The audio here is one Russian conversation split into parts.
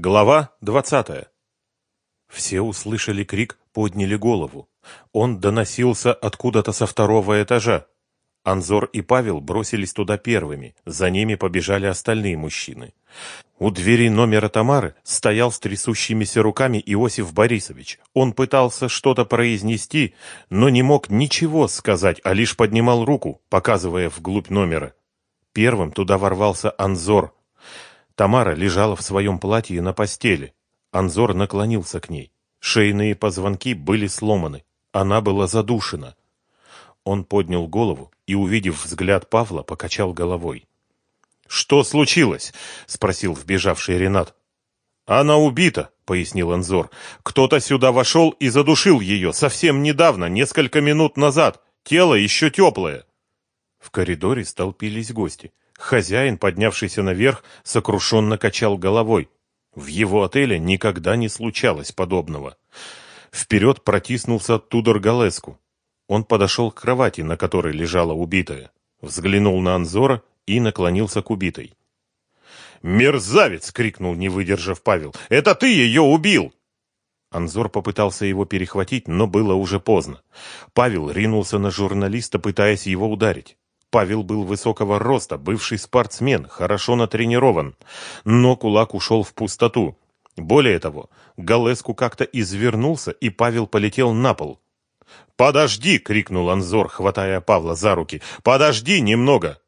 Глава 20. Все услышали крик, подняли голову. Он доносился откуда-то со второго этажа. Анзор и Павел бросились туда первыми, за ними побежали остальные мужчины. У двери номера Тамары стоял с трясущимися руками Иосиф Борисович. Он пытался что-то произнести, но не мог ничего сказать, а лишь поднимал руку, показывая вглубь номера. Первым туда ворвался Анзор, Тамара лежала в своем платье на постели. Анзор наклонился к ней. Шейные позвонки были сломаны. Она была задушена. Он поднял голову и, увидев взгляд Павла, покачал головой. «Что случилось?» — спросил вбежавший Ренат. «Она убита», — пояснил Анзор. «Кто-то сюда вошел и задушил ее совсем недавно, несколько минут назад. Тело еще теплое». В коридоре столпились гости. Хозяин, поднявшийся наверх, сокрушенно качал головой. В его отеле никогда не случалось подобного. Вперед протиснулся Тудор Галеску. Он подошел к кровати, на которой лежала убитая, взглянул на Анзора и наклонился к убитой. «Мерзавец!» — крикнул, не выдержав Павел. «Это ты ее убил!» Анзор попытался его перехватить, но было уже поздно. Павел ринулся на журналиста, пытаясь его ударить. Павел был высокого роста, бывший спортсмен, хорошо натренирован, но кулак ушел в пустоту. Более того, Галеску как-то извернулся, и Павел полетел на пол. «Подожди!» — крикнул Анзор, хватая Павла за руки. «Подожди немного!»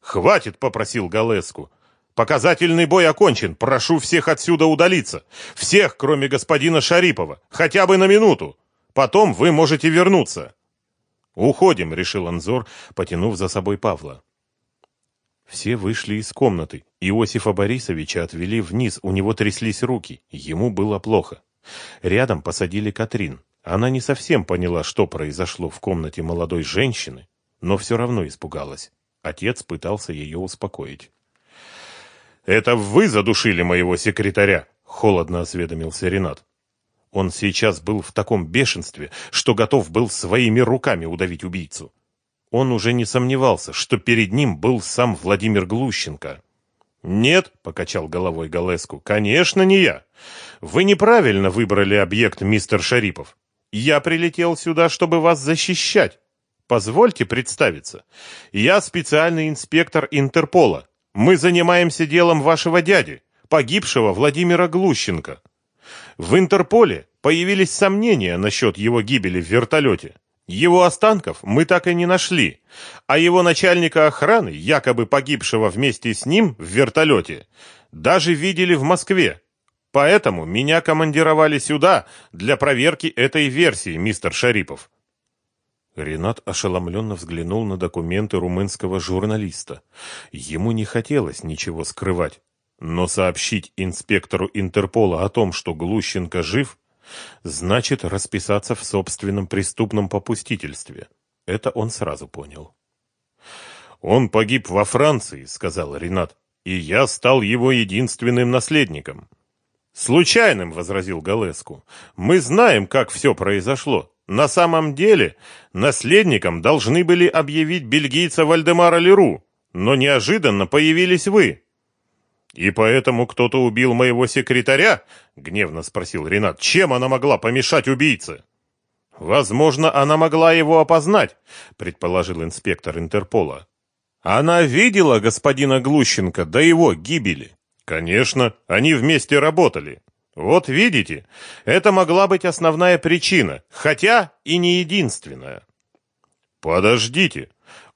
«Хватит!» — попросил Галеску. «Показательный бой окончен. Прошу всех отсюда удалиться. Всех, кроме господина Шарипова. Хотя бы на минуту. Потом вы можете вернуться». «Уходим», — решил Анзор, потянув за собой Павла. Все вышли из комнаты. Иосифа Борисовича отвели вниз, у него тряслись руки, ему было плохо. Рядом посадили Катрин. Она не совсем поняла, что произошло в комнате молодой женщины, но все равно испугалась. Отец пытался ее успокоить. «Это вы задушили моего секретаря?» — холодно осведомился Ренат. Он сейчас был в таком бешенстве, что готов был своими руками удавить убийцу. Он уже не сомневался, что перед ним был сам Владимир Глущенко. «Нет», — покачал головой Галеску, — «конечно не я. Вы неправильно выбрали объект, мистер Шарипов. Я прилетел сюда, чтобы вас защищать. Позвольте представиться. Я специальный инспектор Интерпола. Мы занимаемся делом вашего дяди, погибшего Владимира Глущенко. В Интерполе появились сомнения насчет его гибели в вертолете. Его останков мы так и не нашли, а его начальника охраны, якобы погибшего вместе с ним в вертолете, даже видели в Москве. Поэтому меня командировали сюда для проверки этой версии, мистер Шарипов. Ренат ошеломленно взглянул на документы румынского журналиста. Ему не хотелось ничего скрывать. Но сообщить инспектору Интерпола о том, что Глущенко жив, значит расписаться в собственном преступном попустительстве. Это он сразу понял. «Он погиб во Франции», — сказал Ренат, — «и я стал его единственным наследником». «Случайным», — возразил Галеску. «Мы знаем, как все произошло. На самом деле наследником должны были объявить бельгийца Вальдемара Леру, но неожиданно появились вы. «И поэтому кто-то убил моего секретаря?» — гневно спросил Ренат. «Чем она могла помешать убийце?» «Возможно, она могла его опознать», — предположил инспектор Интерпола. «Она видела господина Глущенко до его гибели?» «Конечно, они вместе работали. Вот видите, это могла быть основная причина, хотя и не единственная». «Подождите»,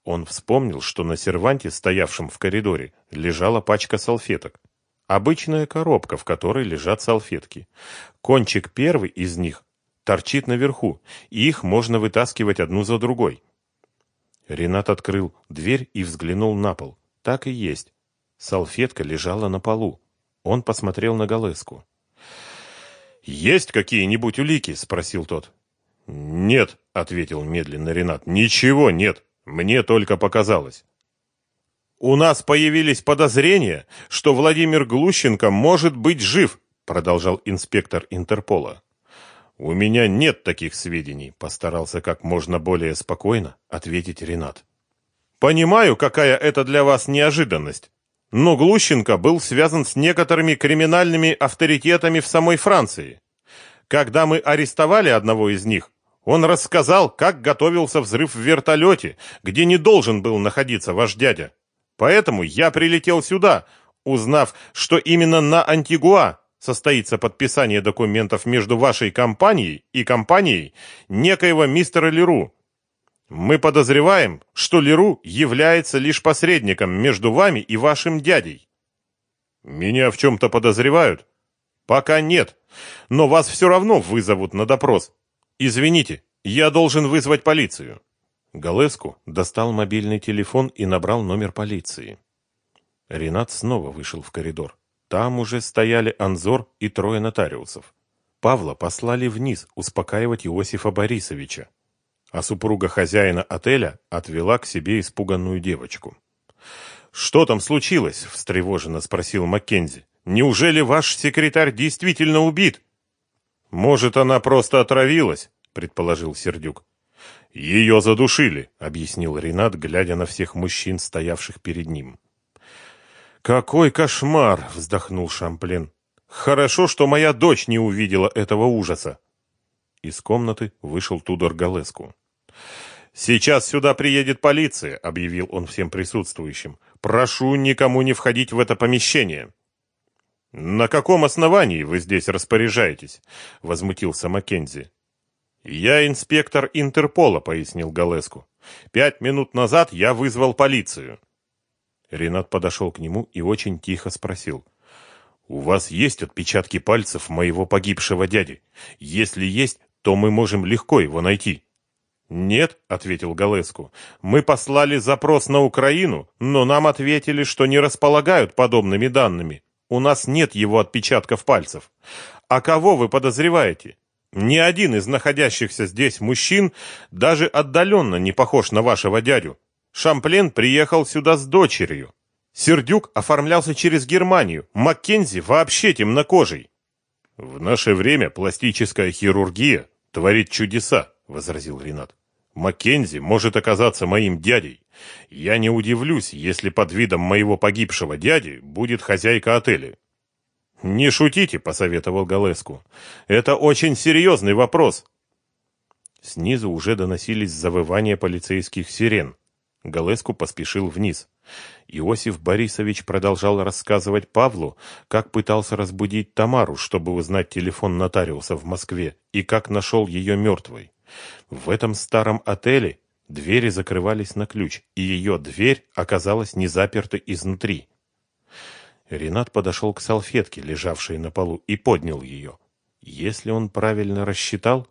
он вспомнил, что на серванте, стоявшем в коридоре, лежала пачка салфеток. Обычная коробка, в которой лежат салфетки. Кончик первый из них торчит наверху, и их можно вытаскивать одну за другой. Ренат открыл дверь и взглянул на пол. Так и есть. Салфетка лежала на полу. Он посмотрел на Галеску. «Есть какие-нибудь улики?» — спросил тот. «Нет», — ответил медленно Ренат. «Ничего нет». Мне только показалось. У нас появились подозрения, что Владимир Глущенко может быть жив, продолжал инспектор Интерпола. У меня нет таких сведений, постарался как можно более спокойно ответить Ренат. Понимаю, какая это для вас неожиданность. но Глущенко был связан с некоторыми криминальными авторитетами в самой Франции. Когда мы арестовали одного из них, он рассказал, как готовился взрыв в вертолете, где не должен был находиться ваш дядя. Поэтому я прилетел сюда, узнав, что именно на Антигуа состоится подписание документов между вашей компанией и компанией некоего мистера Леру. Мы подозреваем, что Леру является лишь посредником между вами и вашим дядей. Меня в чем-то подозревают? Пока нет, но вас все равно вызовут на допрос. Извините, я должен вызвать полицию. Галеску достал мобильный телефон и набрал номер полиции. Ренат снова вышел в коридор. Там уже стояли Анзор и трое нотариусов. Павла послали вниз успокаивать Иосифа Борисовича, а супруга хозяина отеля отвела к себе испуганную девочку. «Что там случилось?» – встревоженно спросил Маккензи. «Неужели ваш секретарь действительно убит?» «Может, она просто отравилась?» – предположил Сердюк. «Ее задушили», — объяснил Ренат, глядя на всех мужчин, стоявших перед ним. «Какой кошмар!» — вздохнул Шамплен. «Хорошо, что моя дочь не увидела этого ужаса». Из комнаты вышел Тудор Галеску. «Сейчас сюда приедет полиция», — объявил он всем присутствующим. «Прошу никому не входить в это помещение». «На каком основании вы здесь распоряжаетесь?» — возмутился Маккензи. «Я инспектор Интерпола», — пояснил Галеску. «Пять минут назад я вызвал полицию». Ренат подошел к нему и очень тихо спросил. «У вас есть отпечатки пальцев моего погибшего дяди? Если есть, то мы можем легко его найти». «Нет», — ответил Галеску, — «мы послали запрос на Украину, но нам ответили, что не располагают подобными данными. У нас нет его отпечатков пальцев. А кого вы подозреваете? Ни один из находящихся здесь мужчин даже отдаленно не похож на вашего дядю. Шамплен приехал сюда с дочерью. Сердюк оформлялся через Германию. Маккензи вообще темнокожий. В наше время пластическая хирургия творит чудеса, возразил Ренат. Маккензи может оказаться моим дядей. Я не удивлюсь, если под видом моего погибшего дяди будет хозяйка отеля. Не шутите, посоветовал Галеску. Это очень серьезный вопрос. Снизу уже доносились завывания полицейских сирен. Галеску поспешил вниз. Иосиф Борисович продолжал рассказывать Павлу, как пытался разбудить Тамару, чтобы узнать телефон нотариуса в Москве, и как нашел ее мертвой. В этом старом отеле двери закрывались на ключ, и ее дверь оказалась не заперта изнутри. Ренат подошел к салфетке, лежавшей на полу, и поднял ее. Если он правильно рассчитал,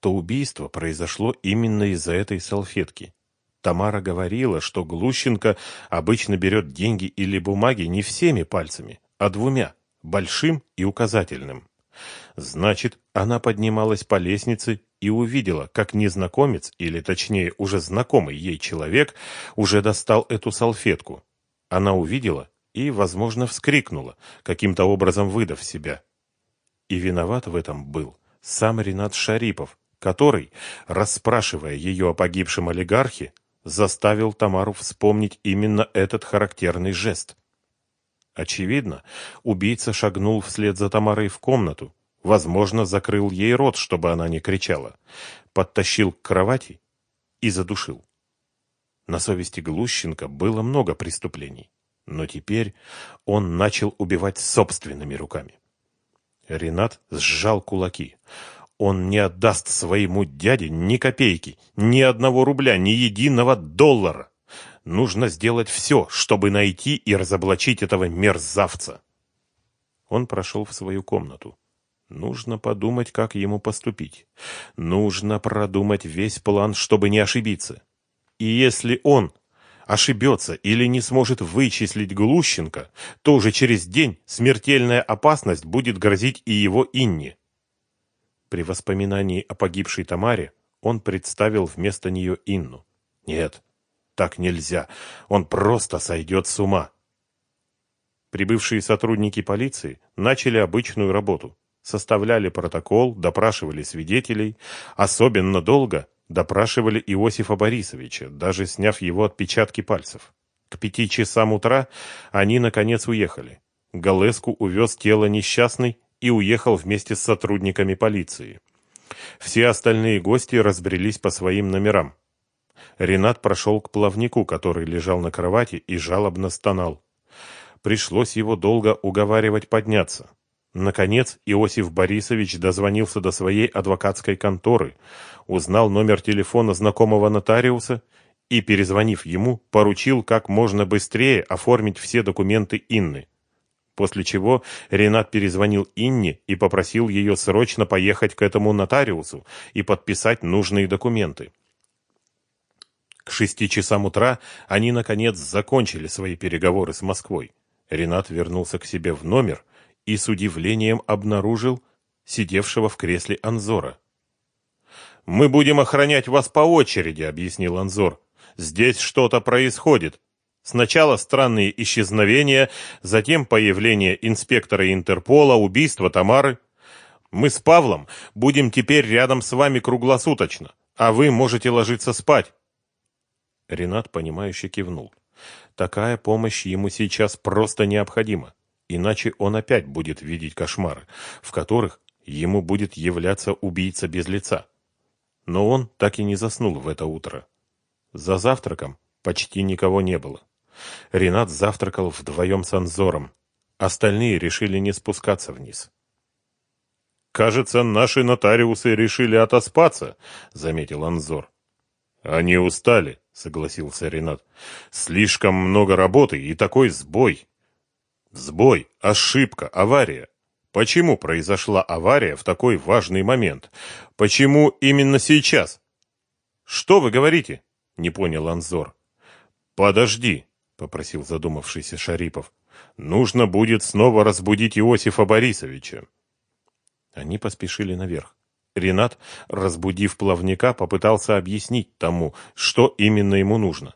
то убийство произошло именно из-за этой салфетки. Тамара говорила, что Глущенко обычно берет деньги или бумаги не всеми пальцами, а двумя, большим и указательным. Значит, она поднималась по лестнице и увидела, как незнакомец, или точнее уже знакомый ей человек, уже достал эту салфетку. Она увидела и, возможно, вскрикнула, каким-то образом выдав себя. И виноват в этом был сам Ренат Шарипов, который, расспрашивая ее о погибшем олигархе, заставил Тамару вспомнить именно этот характерный жест. Очевидно, убийца шагнул вслед за Тамарой в комнату, возможно, закрыл ей рот, чтобы она не кричала, подтащил к кровати и задушил. На совести Глущенко было много преступлений, но теперь он начал убивать собственными руками. Ренат сжал кулаки. Он не отдаст своему дяде ни копейки, ни одного рубля, ни единого доллара. Нужно сделать все, чтобы найти и разоблачить этого мерзавца. Он прошел в свою комнату. Нужно подумать, как ему поступить. Нужно продумать весь план, чтобы не ошибиться. И если он ошибется или не сможет вычислить Глущенко, то уже через день смертельная опасность будет грозить и его Инне. При воспоминании о погибшей Тамаре он представил вместо нее Инну. Нет, так нельзя. Он просто сойдет с ума. Прибывшие сотрудники полиции начали обычную работу. Составляли протокол, допрашивали свидетелей. Особенно долго допрашивали Иосифа Борисовича, даже сняв его отпечатки пальцев. К пяти часам утра они, наконец, уехали. Галеску увез тело несчастной и уехал вместе с сотрудниками полиции. Все остальные гости разбрелись по своим номерам. Ренат прошел к плавнику, который лежал на кровати и жалобно стонал. Пришлось его долго уговаривать подняться. Наконец Иосиф Борисович дозвонился до своей адвокатской конторы, узнал номер телефона знакомого нотариуса и, перезвонив ему, поручил как можно быстрее оформить все документы Инны. После чего Ренат перезвонил Инне и попросил ее срочно поехать к этому нотариусу и подписать нужные документы. К шести часам утра они, наконец, закончили свои переговоры с Москвой. Ренат вернулся к себе в номер и с удивлением обнаружил сидевшего в кресле Анзора. «Мы будем охранять вас по очереди», — объяснил Анзор. «Здесь что-то происходит. Сначала странные исчезновения, затем появление инспектора Интерпола, убийство Тамары. Мы с Павлом будем теперь рядом с вами круглосуточно, а вы можете ложиться спать. Ренат, понимающе кивнул. Такая помощь ему сейчас просто необходима, иначе он опять будет видеть кошмары, в которых ему будет являться убийца без лица. Но он так и не заснул в это утро. За завтраком почти никого не было. Ренат завтракал вдвоем с Анзором. Остальные решили не спускаться вниз. «Кажется, наши нотариусы решили отоспаться», — заметил Анзор. «Они устали», — согласился Ренат. «Слишком много работы и такой сбой». «Сбой, ошибка, авария. Почему произошла авария в такой важный момент? Почему именно сейчас?» «Что вы говорите?» — не понял Анзор. «Подожди», — попросил задумавшийся Шарипов. «Нужно будет снова разбудить Иосифа Борисовича». Они поспешили наверх. Ренат, разбудив плавника, попытался объяснить тому, что именно ему нужно.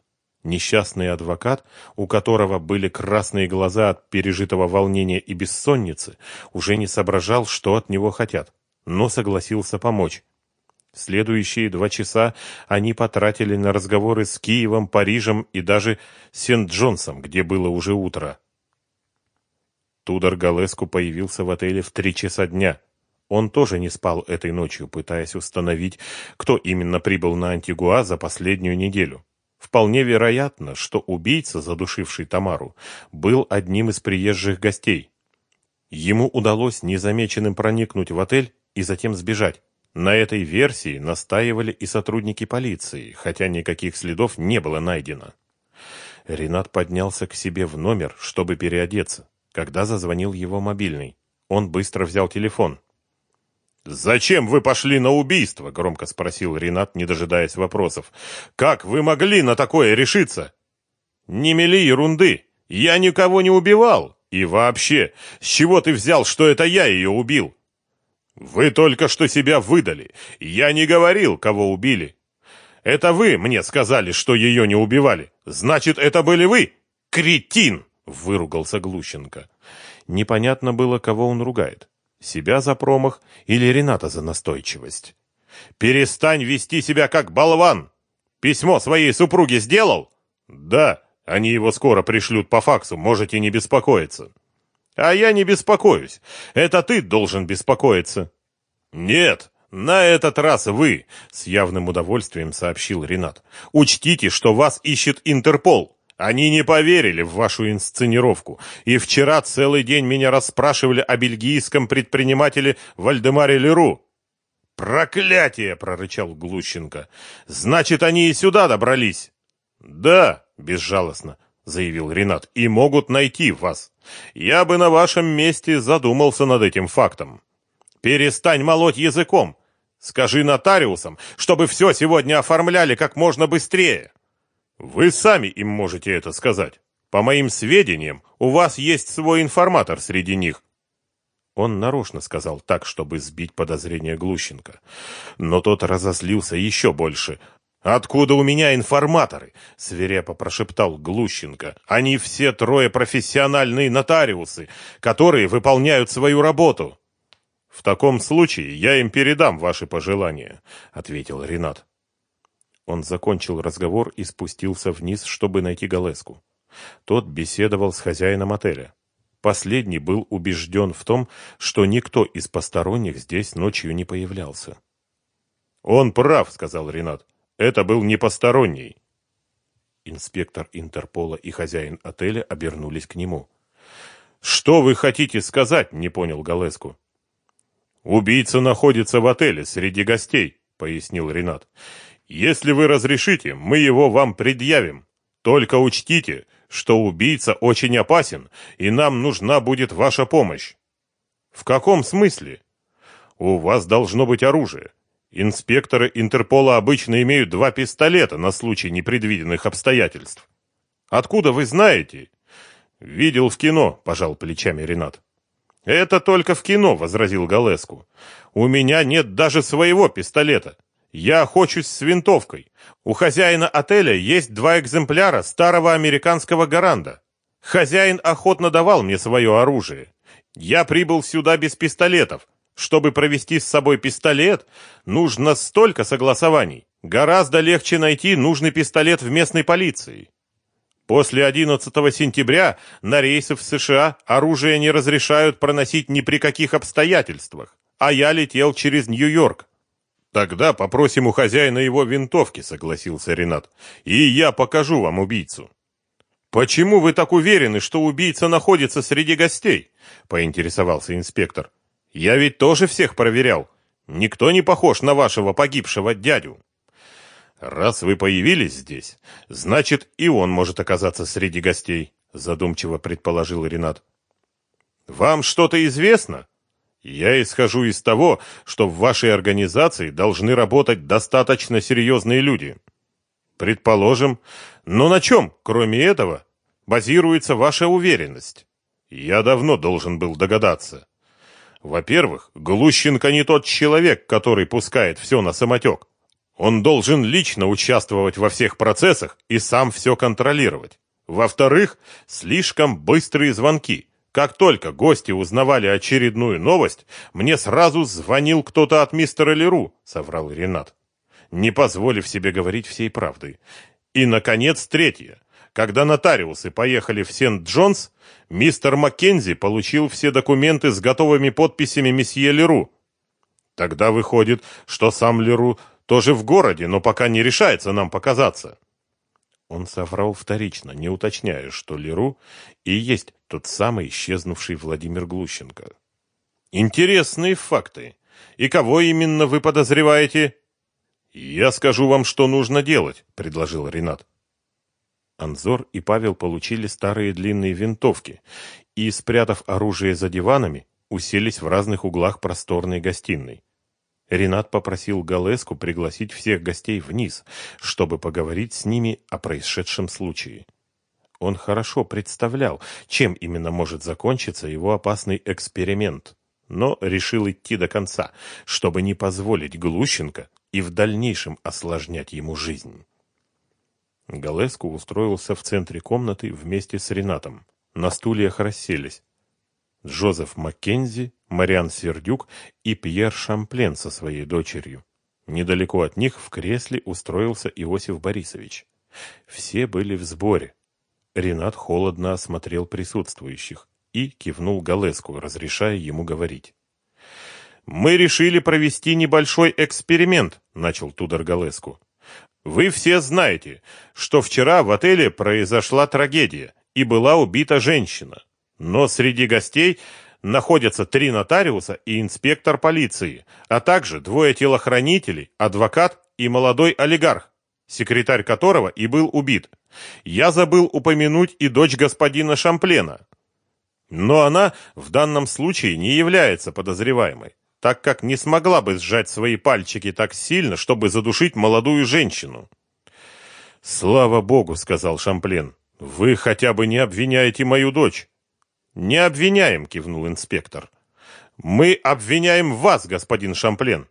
Несчастный адвокат, у которого были красные глаза от пережитого волнения и бессонницы, уже не соображал, что от него хотят, но согласился помочь. Следующие два часа они потратили на разговоры с Киевом, Парижем и даже Сент-Джонсом, где было уже утро. Тудор Галеску появился в отеле в три часа дня. Он тоже не спал этой ночью, пытаясь установить, кто именно прибыл на Антигуа за последнюю неделю. Вполне вероятно, что убийца, задушивший Тамару, был одним из приезжих гостей. Ему удалось незамеченным проникнуть в отель и затем сбежать. На этой версии настаивали и сотрудники полиции, хотя никаких следов не было найдено. Ренат поднялся к себе в номер, чтобы переодеться, когда зазвонил его мобильный. Он быстро взял телефон. «Зачем вы пошли на убийство?» — громко спросил Ренат, не дожидаясь вопросов. «Как вы могли на такое решиться?» «Не мели ерунды! Я никого не убивал! И вообще, с чего ты взял, что это я ее убил?» «Вы только что себя выдали! Я не говорил, кого убили!» «Это вы мне сказали, что ее не убивали! Значит, это были вы! Кретин!» — выругался Глущенко. Непонятно было, кого он ругает. Себя за промах или Рената за настойчивость? «Перестань вести себя как болван! Письмо своей супруге сделал?» «Да, они его скоро пришлют по факсу, можете не беспокоиться». «А я не беспокоюсь. Это ты должен беспокоиться». «Нет, на этот раз вы», — с явным удовольствием сообщил Ренат. «Учтите, что вас ищет Интерпол». Они не поверили в вашу инсценировку, и вчера целый день меня расспрашивали о бельгийском предпринимателе Вальдемаре Леру. «Проклятие!» — прорычал Глущенко. «Значит, они и сюда добрались?» «Да», — безжалостно заявил Ренат, — «и могут найти вас. Я бы на вашем месте задумался над этим фактом. Перестань молоть языком. Скажи нотариусам, чтобы все сегодня оформляли как можно быстрее». Вы сами им можете это сказать. По моим сведениям, у вас есть свой информатор среди них. Он нарочно сказал так, чтобы сбить подозрение Глущенко. Но тот разозлился еще больше. «Откуда у меня информаторы?» — свирепо прошептал Глущенко. «Они все трое профессиональные нотариусы, которые выполняют свою работу». «В таком случае я им передам ваши пожелания», — ответил Ренат. Он закончил разговор и спустился вниз, чтобы найти Галеску. Тот беседовал с хозяином отеля. Последний был убежден в том, что никто из посторонних здесь ночью не появлялся. «Он прав», — сказал Ренат. «Это был не посторонний». Инспектор Интерпола и хозяин отеля обернулись к нему. «Что вы хотите сказать?» — не понял Галеску. «Убийца находится в отеле среди гостей», — пояснил Ренат. «Если вы разрешите, мы его вам предъявим. Только учтите, что убийца очень опасен, и нам нужна будет ваша помощь». «В каком смысле?» «У вас должно быть оружие. Инспекторы Интерпола обычно имеют два пистолета на случай непредвиденных обстоятельств. Откуда вы знаете? Видел в кино, пожал плечами Ренат. Это только в кино, возразил Галеску. У меня нет даже своего пистолета. Я охочусь с винтовкой. У хозяина отеля есть два экземпляра старого американского гаранда. Хозяин охотно давал мне свое оружие. Я прибыл сюда без пистолетов, чтобы провести с собой пистолет, нужно столько согласований. Гораздо легче найти нужный пистолет в местной полиции. После 11 сентября на рейсы в США оружие не разрешают проносить ни при каких обстоятельствах, а я летел через Нью-Йорк. Тогда попросим у хозяина его винтовки, согласился Ренат. И я покажу вам убийцу. Почему вы так уверены, что убийца находится среди гостей? поинтересовался инспектор. Я ведь тоже всех проверял. Никто не похож на вашего погибшего дядю. Раз вы появились здесь, значит, и он может оказаться среди гостей, задумчиво предположил Ренат. Вам что-то известно? Я исхожу из того, что в вашей организации должны работать достаточно серьезные люди. Предположим, но на чем, кроме этого, базируется ваша уверенность? Я давно должен был догадаться. Во-первых, Глущенко не тот человек, который пускает все на самотек. Он должен лично участвовать во всех процессах и сам все контролировать. Во-вторых, слишком быстрые звонки. Как только гости узнавали очередную новость, мне сразу звонил кто-то от мистера Леру, соврал Ренат, не позволив себе говорить всей правды. И наконец, третье. Когда нотариусы поехали в Сент-Джонс, мистер Маккензи получил все документы с готовыми подписями месье Леру. Тогда выходит, что сам Леру тоже в городе, но пока не решается нам показаться. Он соврал вторично, не уточняя, что Леру и есть тот самый исчезнувший Владимир Глущенко. Интересные факты. И кого именно вы подозреваете? Я скажу вам, что нужно делать, предложил Ренат. Анзор и Павел получили старые длинные винтовки и, спрятав оружие за диванами, уселись в разных углах просторной гостиной. Ренат попросил Галеску пригласить всех гостей вниз, чтобы поговорить с ними о происшедшем случае. Он хорошо представлял, чем именно может закончиться его опасный эксперимент, но решил идти до конца, чтобы не позволить Глущенко и в дальнейшем осложнять ему жизнь. Галеску устроился в центре комнаты вместе с Ренатом. На стульях расселись Джозеф Маккензи, Мариан Сердюк и Пьер Шамплен со своей дочерью. Недалеко от них в кресле устроился Иосиф Борисович. Все были в сборе. Ренат холодно осмотрел присутствующих и кивнул Галеску, разрешая ему говорить. «Мы решили провести небольшой эксперимент», — начал Тудор Галеску. Вы все знаете, что вчера в отеле произошла трагедия и была убита женщина. Но среди гостей находятся три нотариуса и инспектор полиции, а также двое телохранителей, адвокат и молодой олигарх, секретарь которого и был убит. Я забыл упомянуть и дочь господина Шамплена. Но она в данном случае не является подозреваемой так как не смогла бы сжать свои пальчики так сильно, чтобы задушить молодую женщину. «Слава богу», — сказал Шамплен, — «вы хотя бы не обвиняете мою дочь». «Не обвиняем», — кивнул инспектор. «Мы обвиняем вас, господин Шамплен.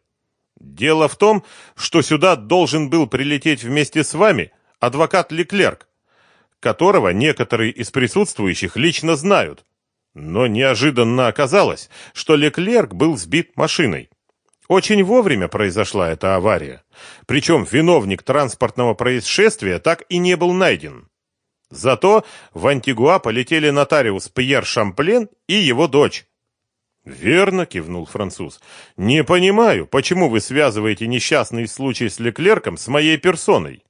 Дело в том, что сюда должен был прилететь вместе с вами адвокат Леклерк, которого некоторые из присутствующих лично знают. Но неожиданно оказалось, что Леклерк был сбит машиной. Очень вовремя произошла эта авария. Причем виновник транспортного происшествия так и не был найден. Зато в Антигуа полетели нотариус Пьер Шамплен и его дочь. «Верно», — кивнул француз. «Не понимаю, почему вы связываете несчастный случай с Леклерком с моей персоной?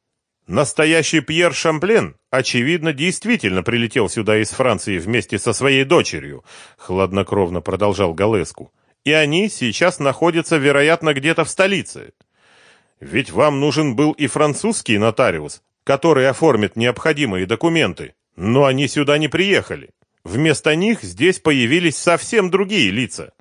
Настоящий Пьер Шамплен, очевидно, действительно прилетел сюда из Франции вместе со своей дочерью», — хладнокровно продолжал Галеску. «И они сейчас находятся, вероятно, где-то в столице. Ведь вам нужен был и французский нотариус, который оформит необходимые документы, но они сюда не приехали. Вместо них здесь появились совсем другие лица.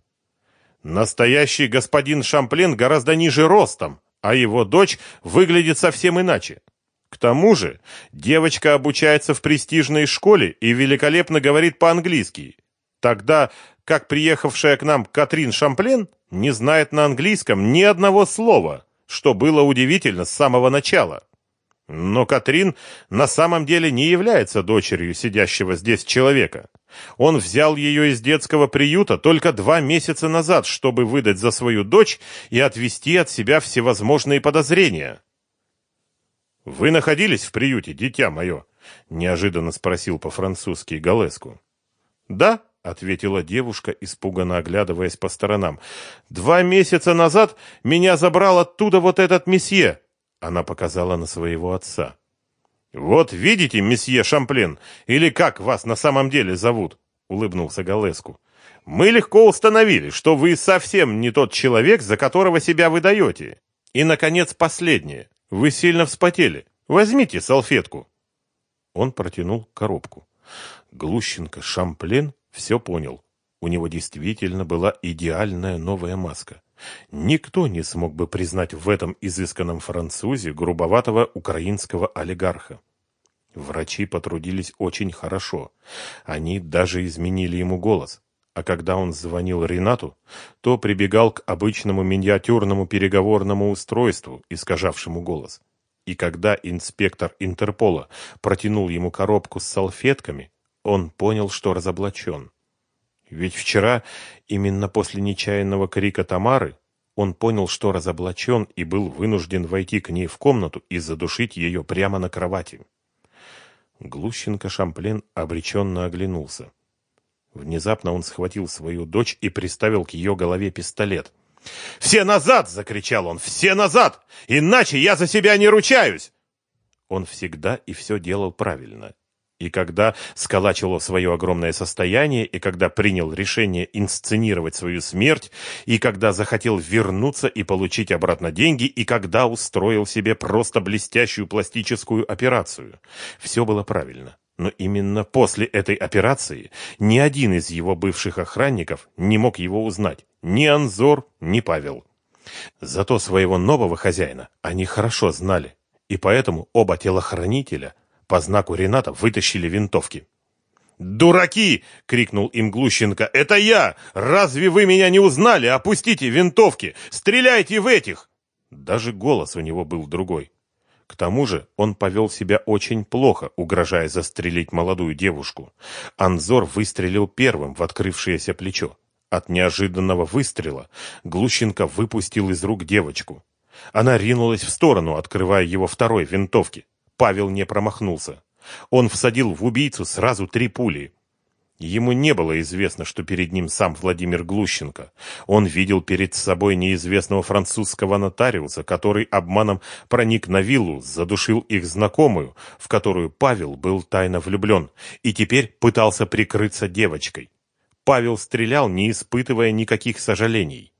Настоящий господин Шамплен гораздо ниже ростом, а его дочь выглядит совсем иначе. К тому же, девочка обучается в престижной школе и великолепно говорит по-английски, тогда как приехавшая к нам Катрин Шамплен не знает на английском ни одного слова, что было удивительно с самого начала. Но Катрин на самом деле не является дочерью сидящего здесь человека. Он взял ее из детского приюта только два месяца назад, чтобы выдать за свою дочь и отвести от себя всевозможные подозрения. «Вы находились в приюте, дитя мое?» — неожиданно спросил по-французски Галеску. «Да», — ответила девушка, испуганно оглядываясь по сторонам. «Два месяца назад меня забрал оттуда вот этот месье». Она показала на своего отца. «Вот видите, месье Шамплен, или как вас на самом деле зовут?» — улыбнулся Галеску. «Мы легко установили, что вы совсем не тот человек, за которого себя выдаете. И, наконец, последнее. Вы сильно вспотели. Возьмите салфетку». Он протянул коробку. Глущенко Шамплен все понял. У него действительно была идеальная новая маска. Никто не смог бы признать в этом изысканном французе грубоватого украинского олигарха. Врачи потрудились очень хорошо. Они даже изменили ему голос. А когда он звонил Ренату, то прибегал к обычному миниатюрному переговорному устройству, искажавшему голос. И когда инспектор Интерпола протянул ему коробку с салфетками, он понял, что разоблачен. Ведь вчера, именно после нечаянного крика Тамары, он понял, что разоблачен и был вынужден войти к ней в комнату и задушить ее прямо на кровати. Глущенко Шамплен обреченно оглянулся. Внезапно он схватил свою дочь и приставил к ее голове пистолет. «Все назад!» — закричал он. «Все назад! Иначе я за себя не ручаюсь!» Он всегда и все делал правильно. И когда сколачивал свое огромное состояние, и когда принял решение инсценировать свою смерть, и когда захотел вернуться и получить обратно деньги, и когда устроил себе просто блестящую пластическую операцию. Все было правильно. Но именно после этой операции ни один из его бывших охранников не мог его узнать. Ни Анзор, ни Павел. Зато своего нового хозяина они хорошо знали. И поэтому оба телохранителя – по знаку Рената вытащили винтовки. «Дураки!» — крикнул им Глущенко. «Это я! Разве вы меня не узнали? Опустите винтовки! Стреляйте в этих!» Даже голос у него был другой. К тому же он повел себя очень плохо, угрожая застрелить молодую девушку. Анзор выстрелил первым в открывшееся плечо. От неожиданного выстрела Глущенко выпустил из рук девочку. Она ринулась в сторону, открывая его второй винтовки. Павел не промахнулся. Он всадил в убийцу сразу три пули. Ему не было известно, что перед ним сам Владимир Глущенко. Он видел перед собой неизвестного французского нотариуса, который обманом проник на виллу, задушил их знакомую, в которую Павел был тайно влюблен, и теперь пытался прикрыться девочкой. Павел стрелял, не испытывая никаких сожалений.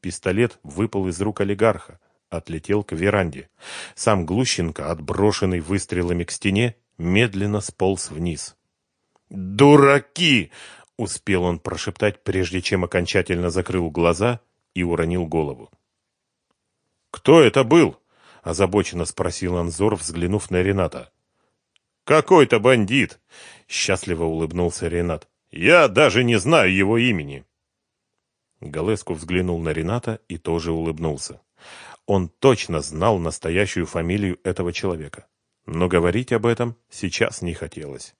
Пистолет выпал из рук олигарха отлетел к веранде. Сам Глущенко, отброшенный выстрелами к стене, медленно сполз вниз. «Дураки!» — успел он прошептать, прежде чем окончательно закрыл глаза и уронил голову. «Кто это был?» — озабоченно спросил Анзор, взглянув на Рената. «Какой-то бандит!» — счастливо улыбнулся Ренат. «Я даже не знаю его имени!» Галеску взглянул на Рената и тоже улыбнулся. Он точно знал настоящую фамилию этого человека. Но говорить об этом сейчас не хотелось.